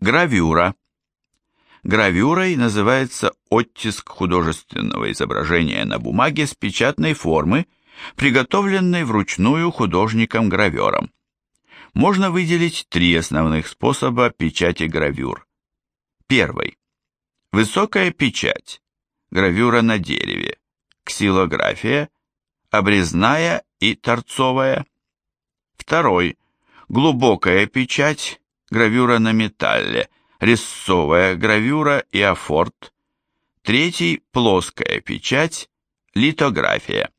Гравюра. Гравюрой называется оттиск художественного изображения на бумаге с печатной формы, приготовленной вручную художником-гравером. Можно выделить три основных способа печати гравюр. Первый. Высокая печать. Гравюра на дереве. Ксилография. Обрезная и торцовая. Второй. Глубокая печать. Гравюра на металле. Резцовая гравюра и афорт. Третий. Плоская печать. Литография.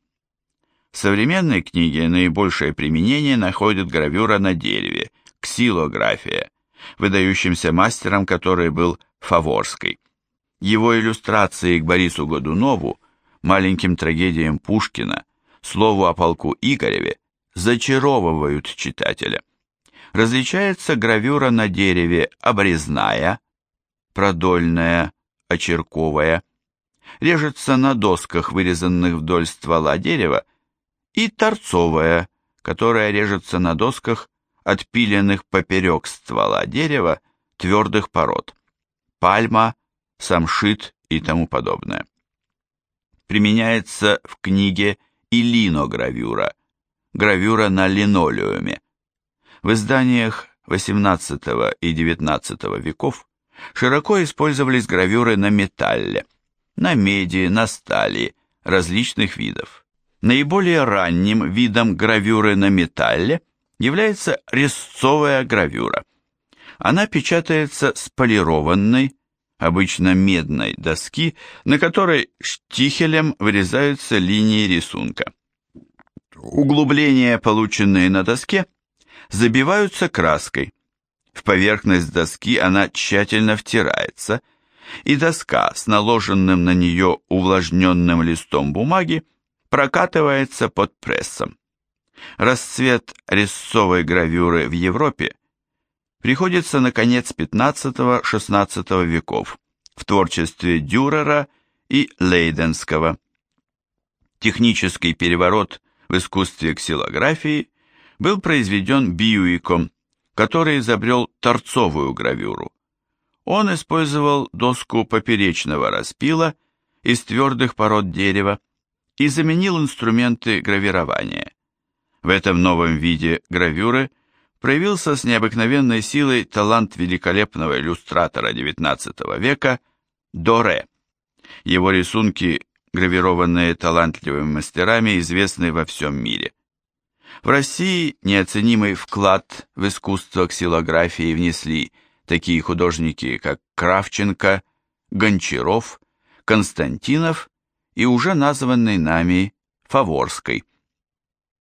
В современной книге наибольшее применение находит гравюра на дереве, ксилография, выдающимся мастером который был Фаворской. Его иллюстрации к Борису Годунову, маленьким трагедиям Пушкина, слову о полку Игореве, зачаровывают читателя. Различается гравюра на дереве обрезная, продольная, очерковая, режется на досках, вырезанных вдоль ствола дерева, и торцовая, которая режется на досках, отпиленных поперек ствола дерева твердых пород, пальма, самшит и тому подобное. Применяется в книге и линогравюра, гравюра на линолеуме. В изданиях XVIII и XIX веков широко использовались гравюры на металле, на меди, на стали различных видов. Наиболее ранним видом гравюры на металле является резцовая гравюра. Она печатается с полированной, обычно медной доски, на которой штихелем вырезаются линии рисунка. Углубления, полученные на доске, забиваются краской. В поверхность доски она тщательно втирается, и доска с наложенным на нее увлажненным листом бумаги прокатывается под прессом. Расцвет резцовой гравюры в Европе приходится на конец XV-XVI веков в творчестве Дюрера и Лейденского. Технический переворот в искусстве ксилографии был произведен Бьюиком, который изобрел торцовую гравюру. Он использовал доску поперечного распила из твердых пород дерева, и заменил инструменты гравирования. В этом новом виде гравюры проявился с необыкновенной силой талант великолепного иллюстратора XIX века Доре. Его рисунки, гравированные талантливыми мастерами, известны во всем мире. В России неоценимый вклад в искусство ксилографии внесли такие художники, как Кравченко, Гончаров, Константинов и уже названный нами Фаворской –